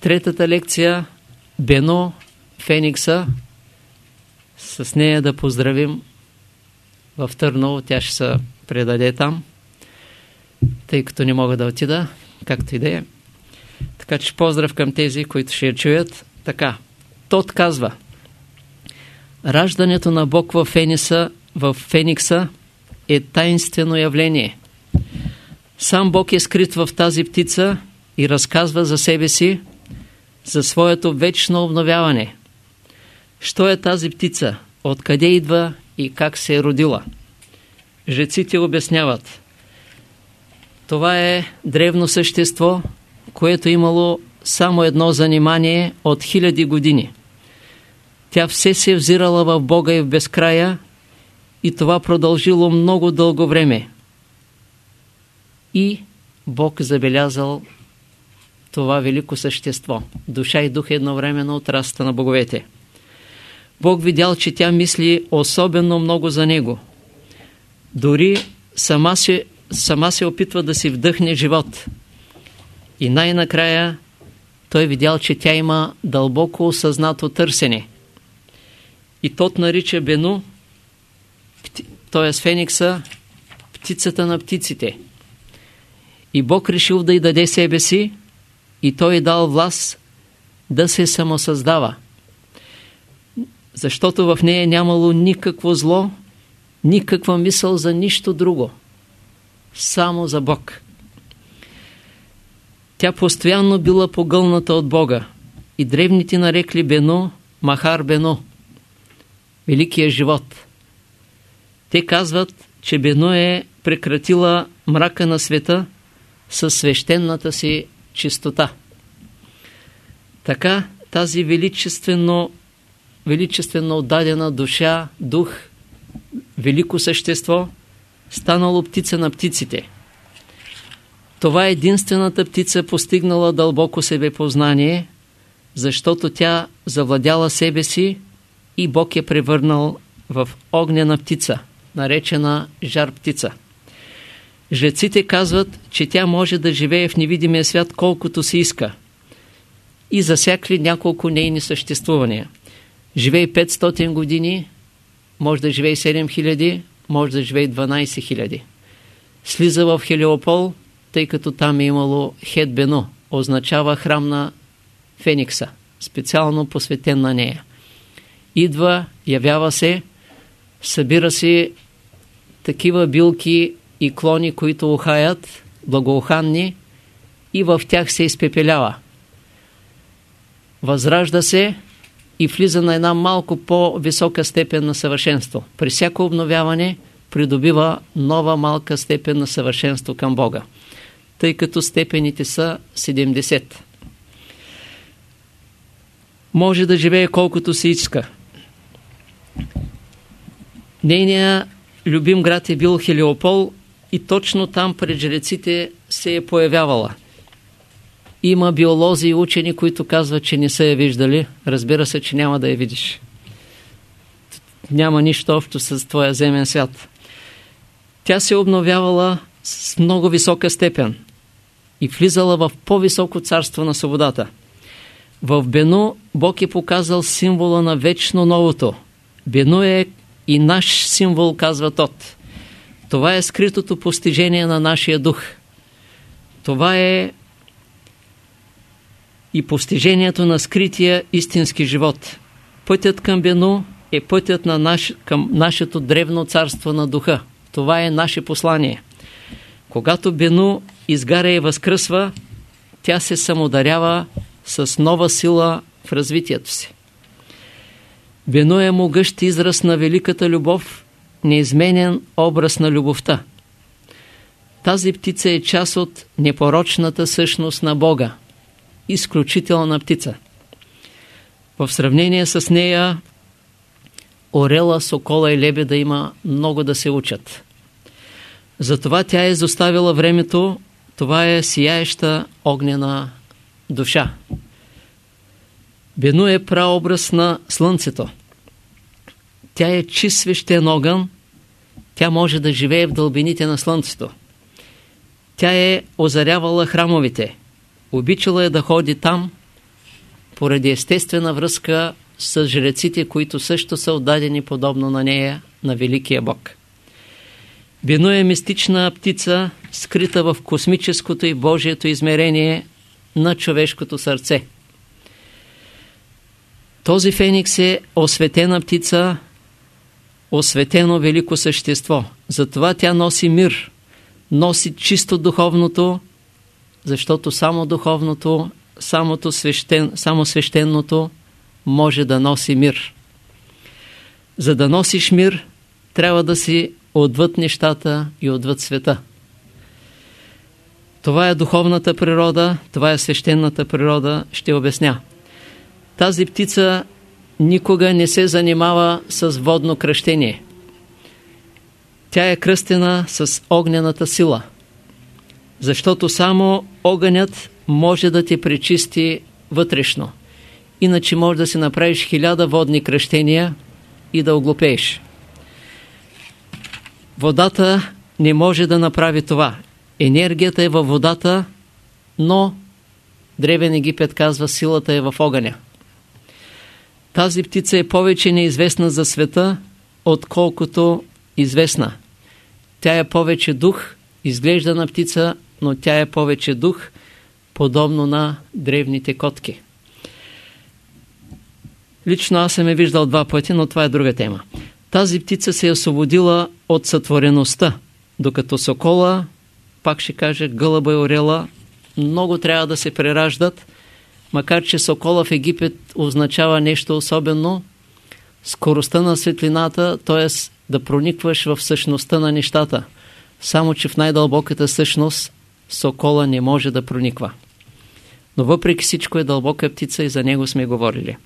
Третата лекция Бено Феникса. С нея да поздравим в Търново. Тя ще се предаде там, тъй като не мога да отида, както и да е. Така че поздрав към тези, които ще я чуят. Така, Тот казва Раждането на Бог в Фениса, в Феникса е таинствено явление. Сам Бог е скрит в тази птица и разказва за себе си, за своето вечно обновяване. Що е тази птица? Откъде идва и как се е родила? Жеците обясняват. Това е древно същество, което имало само едно занимание от хиляди години. Тя все се е взирала в Бога и в безкрая и това продължило много дълго време. И Бог забелязал това велико същество. Душа и дух едновременно от раста на боговете. Бог видял, че тя мисли особено много за него. Дори сама се, сама се опитва да си вдъхне живот. И най-накрая той видял, че тя има дълбоко осъзнато търсене. И тот нарича Бену, т.е. Феникса, птицата на птиците. И Бог решил да й даде себе си, и той е дал власт да се самосъздава. Защото в нея нямало никакво зло, никаква мисъл за нищо друго. Само за Бог. Тя постоянно била погълната от Бога и древните нарекли Бено Махар Бено, великия живот. Те казват, че Бено е прекратила мрака на света със свещената си чистота. Така тази величествено, величествено отдадена душа, дух, велико същество, станало птица на птиците. Това е единствената птица, постигнала дълбоко себепознание, защото тя завладяла себе си и Бог е превърнал в огнена птица, наречена жар птица. Жреците казват, че тя може да живее в невидимия свят колкото си иска и засякли няколко нейни съществувания. Живее 500 години, може да живее 7000, може да живее 12 000. Слиза в Хелиопол, тъй като там е имало Хедбено, означава храм на Феникса, специално посветен на нея. Идва, явява се, събира си такива билки и клони, които ухаят, благоуханни, и в тях се изпепелява. Възражда се и влиза на една малко по-висока степен на съвършенство. При всяко обновяване придобива нова малка степен на съвършенство към Бога, тъй като степените са 70. Може да живее колкото си иска. Нейният любим град е бил Хелиопол и точно там пред жреците се е появявала. Има биолози и учени, които казват, че не са я виждали. Разбира се, че няма да я видиш. Няма нищо общо с твоя земен свят. Тя се обновявала с много висока степен и влизала в по-високо царство на свободата. В Бено Бог е показал символа на вечно новото. Бено е и наш символ, казва Тот. Това е скритото постижение на нашия дух. Това е и постижението на скрития истински живот. Пътят към Бено е пътят на наш, към нашето древно царство на духа. Това е наше послание. Когато Бено изгаря и възкръсва, тя се самодарява с нова сила в развитието си. Бено е могъщ израз на великата любов неизменен образ на любовта. Тази птица е част от непорочната същност на Бога. Изключителна птица. В сравнение с нея орела, сокола и лебеда има много да се учат. Затова тя е изоставила времето, това е сияеща огнена душа. Бену е праобраз на слънцето. Тя е чист свещен огън, тя може да живее в дълбините на слънцето. Тя е озарявала храмовите, обичала е да ходи там поради естествена връзка с жреците, които също са отдадени подобно на нея, на Великия Бог. Бино е мистична птица, скрита в космическото и Божието измерение на човешкото сърце. Този феникс е осветена птица, осветено велико същество. Затова тя носи мир, носи чисто духовното, защото само духовното, самото свещен, само свещеното може да носи мир. За да носиш мир, трябва да си отвъд нещата и отвъд света. Това е духовната природа, това е свещената природа, ще обясня. Тази птица никога не се занимава с водно кръщение. Тя е кръстена с огнената сила, защото само огънят може да те пречисти вътрешно. Иначе може да си направиш хиляда водни кръщения и да оглупееш. Водата не може да направи това. Енергията е във водата, но Древен Египет казва силата е в огъня. Тази птица е повече неизвестна за света, отколкото известна. Тя е повече дух, изглежда на птица, но тя е повече дух, подобно на древните котки. Лично аз съм е виждал два пъти, но това е друга тема. Тази птица се е освободила от сътвореността, докато сокола, пак ще кажа, гълъба и орела, много трябва да се прераждат, макар че сокола в Египет означава нещо особено, скоростта на светлината, т.е. да проникваш в същността на нещата. Само, че в най-дълбоката същност сокола не може да прониква. Но въпреки всичко е дълбока птица и за него сме говорили.